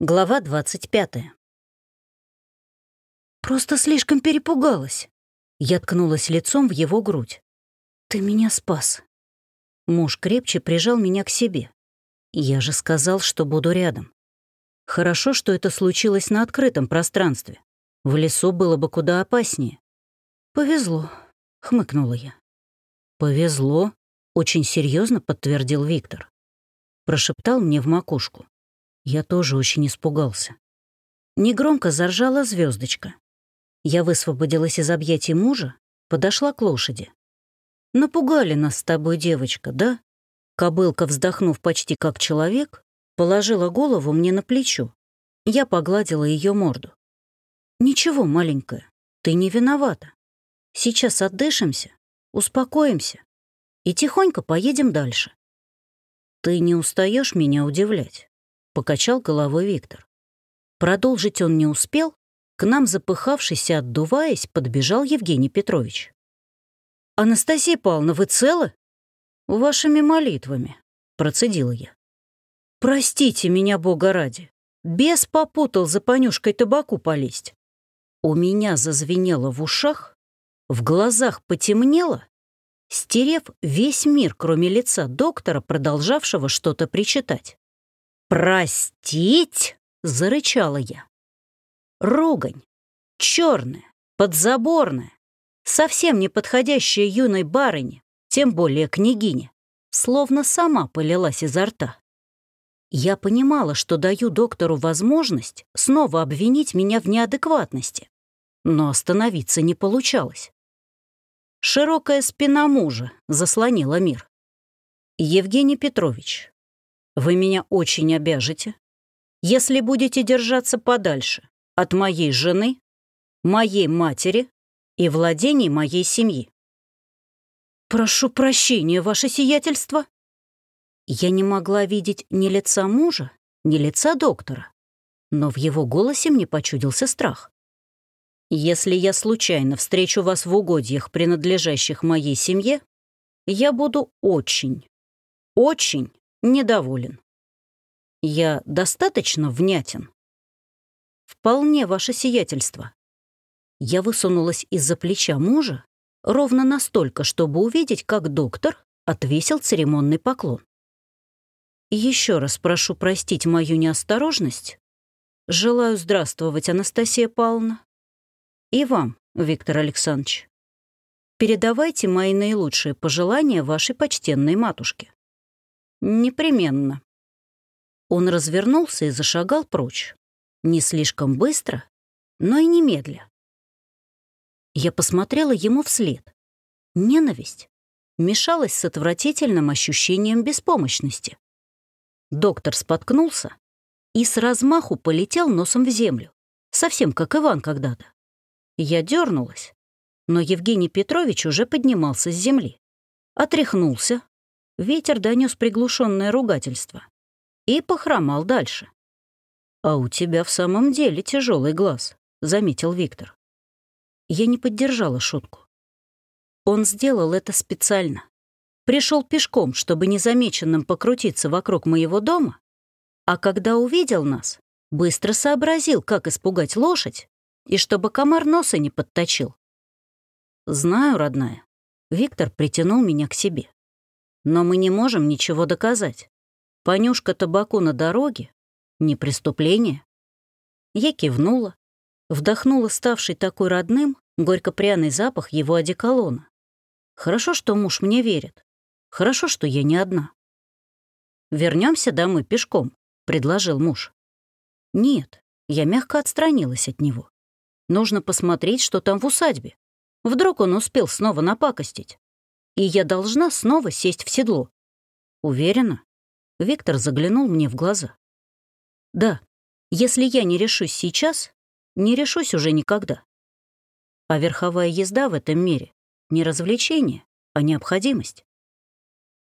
Глава 25. Просто слишком перепугалась. Я ткнулась лицом в его грудь. «Ты меня спас». Муж крепче прижал меня к себе. Я же сказал, что буду рядом. Хорошо, что это случилось на открытом пространстве. В лесу было бы куда опаснее. «Повезло», — хмыкнула я. «Повезло», — очень серьезно подтвердил Виктор. Прошептал мне в макушку. Я тоже очень испугался. Негромко заржала звездочка. Я высвободилась из объятий мужа, подошла к лошади. «Напугали нас с тобой, девочка, да?» Кобылка, вздохнув почти как человек, положила голову мне на плечо. Я погладила ее морду. «Ничего, маленькая, ты не виновата. Сейчас отдышимся, успокоимся и тихонько поедем дальше. Ты не устаешь меня удивлять?» Покачал головой Виктор. Продолжить он не успел, к нам, запыхавшийся, отдуваясь, подбежал Евгений Петрович. «Анастасия Павловна, вы целы?» «Вашими молитвами», — процедила я. «Простите меня, Бога ради. Бес попутал за понюшкой табаку полезть. У меня зазвенело в ушах, в глазах потемнело, стерев весь мир, кроме лица доктора, продолжавшего что-то причитать. «Простить?» — зарычала я. Ругань. Черная, подзаборная, совсем не подходящая юной барыне, тем более княгине, словно сама полилась изо рта. Я понимала, что даю доктору возможность снова обвинить меня в неадекватности, но остановиться не получалось. Широкая спина мужа заслонила мир. «Евгений Петрович, вы меня очень обяжете, если будете держаться подальше от моей жены, моей матери и владений моей семьи. Прошу прощения, ваше сиятельство. Я не могла видеть ни лица мужа, ни лица доктора, но в его голосе мне почудился страх. Если я случайно встречу вас в угодьях, принадлежащих моей семье, я буду очень, очень недоволен. Я достаточно внятен? Вполне ваше сиятельство. Я высунулась из-за плеча мужа ровно настолько, чтобы увидеть, как доктор отвесил церемонный поклон. Еще раз прошу простить мою неосторожность. Желаю здравствовать, Анастасия Павловна. И вам, Виктор Александрович. Передавайте мои наилучшие пожелания вашей почтенной матушке. Непременно. Он развернулся и зашагал прочь. Не слишком быстро, но и немедля. Я посмотрела ему вслед. Ненависть мешалась с отвратительным ощущением беспомощности. Доктор споткнулся и с размаху полетел носом в землю, совсем как Иван когда-то. Я дернулась, но Евгений Петрович уже поднимался с земли. Отряхнулся, Ветер донес приглушенное ругательство и похромал дальше. «А у тебя в самом деле тяжелый глаз», — заметил Виктор. Я не поддержала шутку. Он сделал это специально. Пришел пешком, чтобы незамеченным покрутиться вокруг моего дома, а когда увидел нас, быстро сообразил, как испугать лошадь, и чтобы комар носа не подточил. «Знаю, родная». Виктор притянул меня к себе. Но мы не можем ничего доказать. Понюшка табаку на дороге — не преступление. Я кивнула, вдохнула ставший такой родным горько-пряный запах его одеколона. Хорошо, что муж мне верит. Хорошо, что я не одна. Вернемся домой пешком», — предложил муж. «Нет», — я мягко отстранилась от него. «Нужно посмотреть, что там в усадьбе. Вдруг он успел снова напакостить и я должна снова сесть в седло. Уверена? Виктор заглянул мне в глаза. Да, если я не решусь сейчас, не решусь уже никогда. А верховая езда в этом мире не развлечение, а необходимость.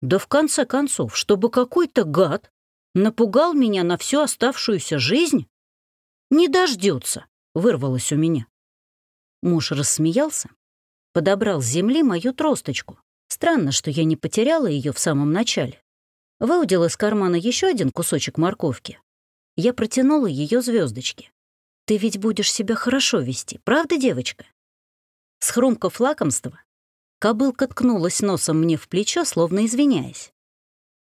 Да в конце концов, чтобы какой-то гад напугал меня на всю оставшуюся жизнь? Не дождется, вырвалось у меня. Муж рассмеялся, подобрал с земли мою тросточку, Странно, что я не потеряла ее в самом начале. Выудил из кармана еще один кусочек морковки Я протянула ее звездочки. «Ты ведь будешь себя хорошо вести, правда, девочка?» Схрумкав лакомство, кобылка ткнулась носом мне в плечо, словно извиняясь.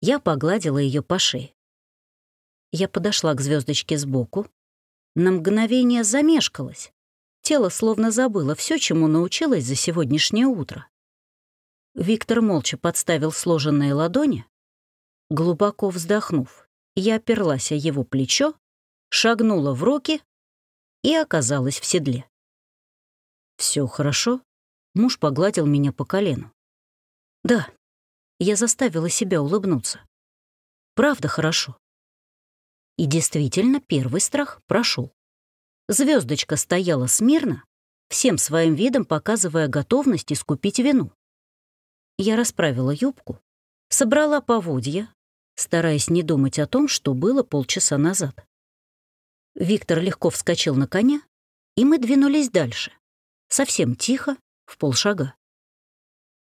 Я погладила ее по шее. Я подошла к звездочке сбоку. На мгновение замешкалась. Тело словно забыло все, чему научилась за сегодняшнее утро. Виктор молча подставил сложенные ладони. Глубоко вздохнув, я оперлась о его плечо, шагнула в руки и оказалась в седле. Все хорошо?» Муж погладил меня по колену. «Да». Я заставила себя улыбнуться. «Правда хорошо». И действительно, первый страх прошел. Звездочка стояла смирно, всем своим видом показывая готовность искупить вину. Я расправила юбку, собрала поводья, стараясь не думать о том, что было полчаса назад. Виктор легко вскочил на коня, и мы двинулись дальше, совсем тихо, в полшага.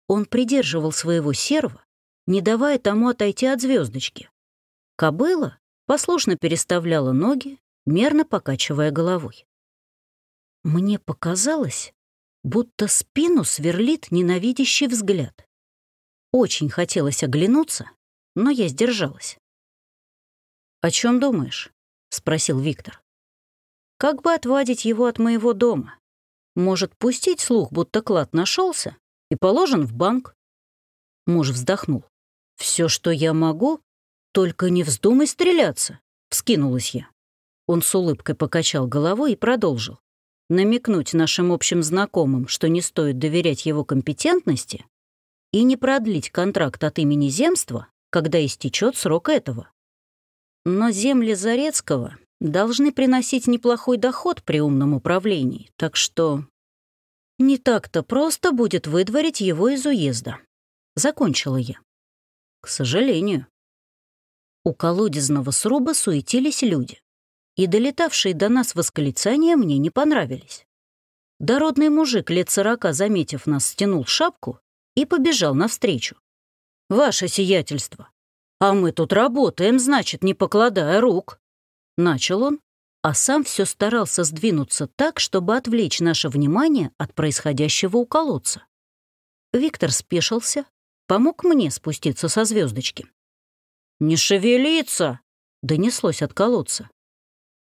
Он придерживал своего серва, не давая тому отойти от звездочки. Кобыла послушно переставляла ноги, мерно покачивая головой. Мне показалось, будто спину сверлит ненавидящий взгляд. Очень хотелось оглянуться, но я сдержалась. «О чем думаешь?» — спросил Виктор. «Как бы отвадить его от моего дома? Может, пустить слух, будто клад нашелся и положен в банк?» Муж вздохнул. Все, что я могу, только не вздумай стреляться», — вскинулась я. Он с улыбкой покачал головой и продолжил. Намекнуть нашим общим знакомым, что не стоит доверять его компетентности, и не продлить контракт от имени земства, когда истечет срок этого. Но земли Зарецкого должны приносить неплохой доход при умном управлении, так что не так-то просто будет выдворить его из уезда. Закончила я. К сожалению. У колодезного сруба суетились люди, и долетавшие до нас восклицания мне не понравились. Дородный мужик лет сорока, заметив нас, стянул шапку и побежал навстречу. «Ваше сиятельство! А мы тут работаем, значит, не покладая рук!» Начал он, а сам все старался сдвинуться так, чтобы отвлечь наше внимание от происходящего у колодца. Виктор спешился, помог мне спуститься со звездочки. «Не шевелиться!» — донеслось от колодца.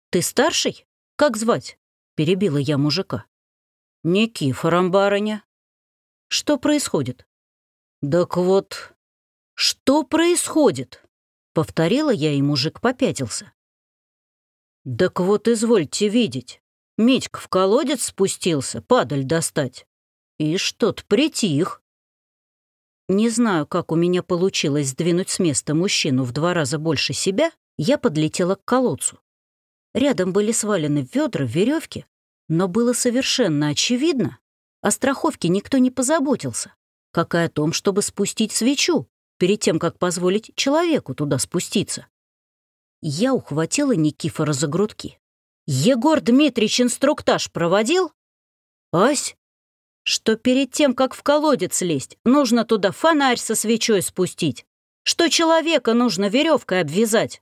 «Ты старший? Как звать?» — перебила я мужика. «Никифором, барыня». «Что происходит?» «Так вот...» «Что происходит?» — повторила я, и мужик попятился. «Так вот, извольте видеть. Митька в колодец спустился, падаль достать. И что-то притих». Не знаю, как у меня получилось сдвинуть с места мужчину в два раза больше себя, я подлетела к колодцу. Рядом были свалены ведра, веревки, но было совершенно очевидно, о страховке никто не позаботился, как и о том, чтобы спустить свечу, перед тем, как позволить человеку туда спуститься. Я ухватила Никифора за грудки. «Егор Дмитриевич инструктаж проводил?» «Ась, что перед тем, как в колодец лезть, нужно туда фонарь со свечой спустить, что человека нужно веревкой обвязать.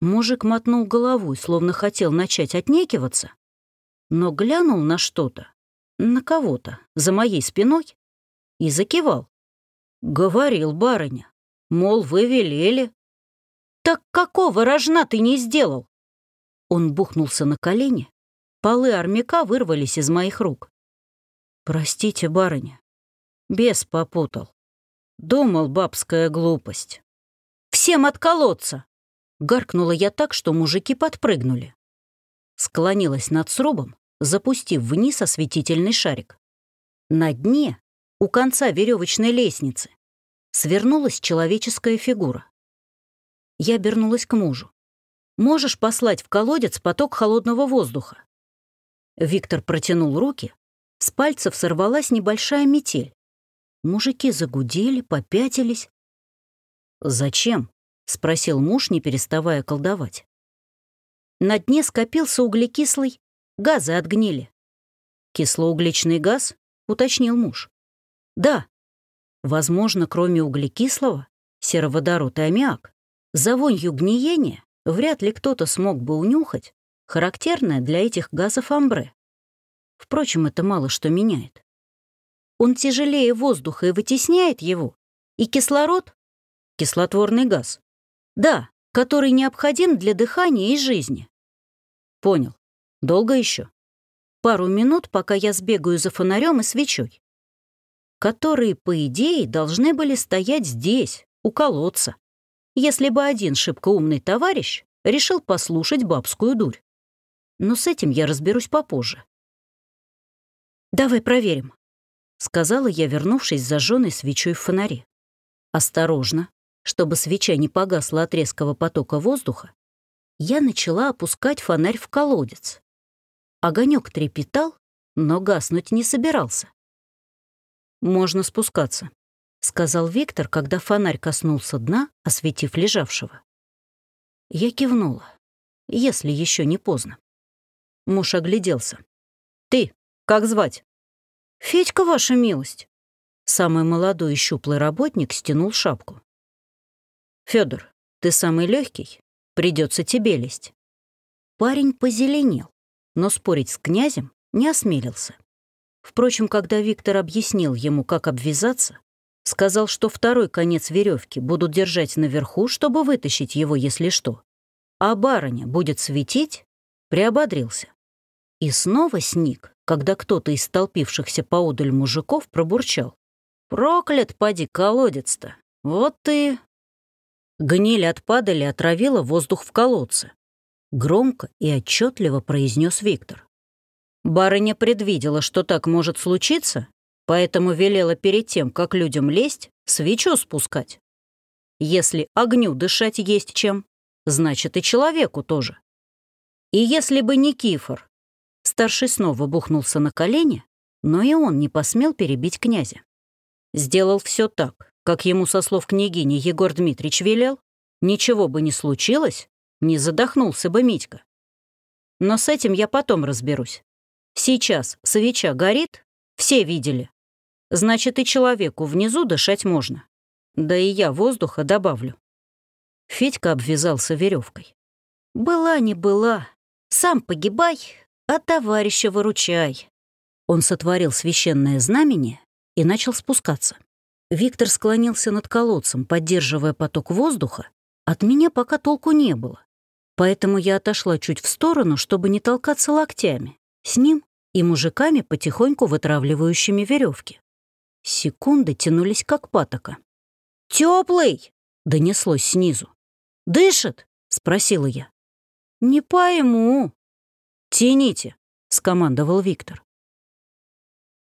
Мужик мотнул головой, словно хотел начать отнекиваться, но глянул на что-то, на кого-то, за моей спиной, и закивал. Говорил барыня, мол, вы велели. Так какого рожна ты не сделал? Он бухнулся на колени, полы армяка вырвались из моих рук. «Простите, барыня. Бес попутал. Думал, бабская глупость. Всем отколоться!» Гаркнула я так, что мужики подпрыгнули. Склонилась над срубом, запустив вниз осветительный шарик. На дне, у конца веревочной лестницы, свернулась человеческая фигура. Я обернулась к мужу. «Можешь послать в колодец поток холодного воздуха?» Виктор протянул руки, с пальцев сорвалась небольшая метель. Мужики загудели, попятились. «Зачем?» — спросил муж, не переставая колдовать. На дне скопился углекислый, газы отгнили. «Кислоуглечный газ?» — уточнил муж. «Да. Возможно, кроме углекислого, сероводород и аммиак, за вонью гниения вряд ли кто-то смог бы унюхать характерное для этих газов амбре. Впрочем, это мало что меняет. Он тяжелее воздуха и вытесняет его, и кислород — кислотворный газ. Да, который необходим для дыхания и жизни. Понял. Долго еще? Пару минут, пока я сбегаю за фонарем и свечой, которые, по идее, должны были стоять здесь, у колодца, если бы один шибко умный товарищ решил послушать бабскую дурь. Но с этим я разберусь попозже. «Давай проверим», — сказала я, вернувшись с зажженной свечой в фонаре. Осторожно, чтобы свеча не погасла от резкого потока воздуха, я начала опускать фонарь в колодец. Огонек трепетал, но гаснуть не собирался. «Можно спускаться», — сказал Виктор, когда фонарь коснулся дна, осветив лежавшего. Я кивнула, если еще не поздно. Муж огляделся. «Ты, как звать?» «Федька, ваша милость». Самый молодой и щуплый работник стянул шапку. Федор, ты самый легкий, придется тебе лезть. Парень позеленел, но спорить с князем не осмелился. Впрочем, когда Виктор объяснил ему, как обвязаться, сказал, что второй конец веревки будут держать наверху, чтобы вытащить его, если что, а барыня будет светить, приободрился. И снова сник, когда кто-то из столпившихся поодаль мужиков пробурчал. «Проклят, поди, колодец-то! Вот ты Гниль от падали отравила воздух в колодце. Громко и отчетливо произнес Виктор. Барыня предвидела, что так может случиться, поэтому велела перед тем, как людям лезть, свечу спускать. Если огню дышать есть чем, значит и человеку тоже. И если бы не Кифор, старший снова бухнулся на колени, но и он не посмел перебить князя. Сделал все так, как ему со слов княгини Егор Дмитрич велел, ничего бы не случилось, не задохнулся бы Митька. Но с этим я потом разберусь. Сейчас свеча горит, все видели. Значит, и человеку внизу дышать можно. Да и я воздуха добавлю. Федька обвязался веревкой. «Была не была. Сам погибай, а товарища выручай». Он сотворил священное знамение и начал спускаться. Виктор склонился над колодцем, поддерживая поток воздуха. От меня пока толку не было. Поэтому я отошла чуть в сторону, чтобы не толкаться локтями. С ним и мужиками, потихоньку вытравливающими веревки. Секунды тянулись как патока. Теплый! донеслось снизу. «Дышит?» — спросила я. «Не пойму». «Тяните», — скомандовал Виктор.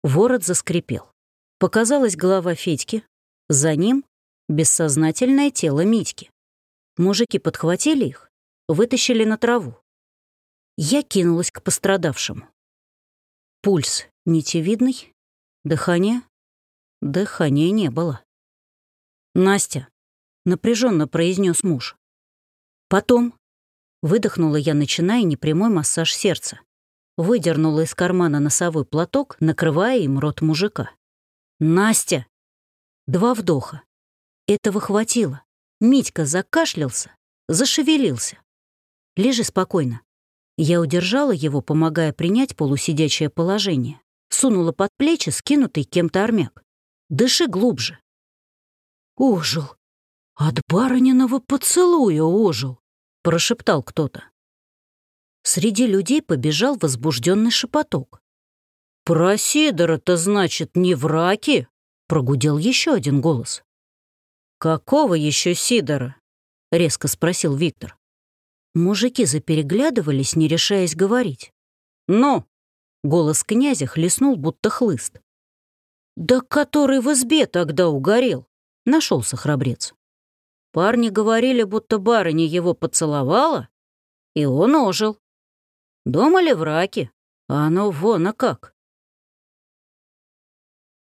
Ворот заскрипел. Показалась голова Федьки, за ним — бессознательное тело Митьки. Мужики подхватили их, вытащили на траву. Я кинулась к пострадавшему. Пульс нитевидный, дыхание... Дыхания не было. «Настя», — напряженно произнес муж. Потом выдохнула я, начиная непрямой массаж сердца. Выдернула из кармана носовой платок, накрывая им рот мужика. «Настя!» Два вдоха. Этого хватило. Митька закашлялся, зашевелился. «Лежи спокойно». Я удержала его, помогая принять полусидячее положение. Сунула под плечи скинутый кем-то армяк. «Дыши глубже». «Ожил! От барыниного поцелуя ожил!» — прошептал кто-то. Среди людей побежал возбужденный шепоток. «Про Сидора-то, значит, не враки?» — прогудел еще один голос. «Какого еще Сидора?» — резко спросил Виктор. Мужики запереглядывались, не решаясь говорить. «Ну!» — голос князя хлестнул, будто хлыст. «Да который в избе тогда угорел!» — нашелся храбрец. Парни говорили, будто барыня его поцеловала, и он ожил. Думали враки, а оно вон а как.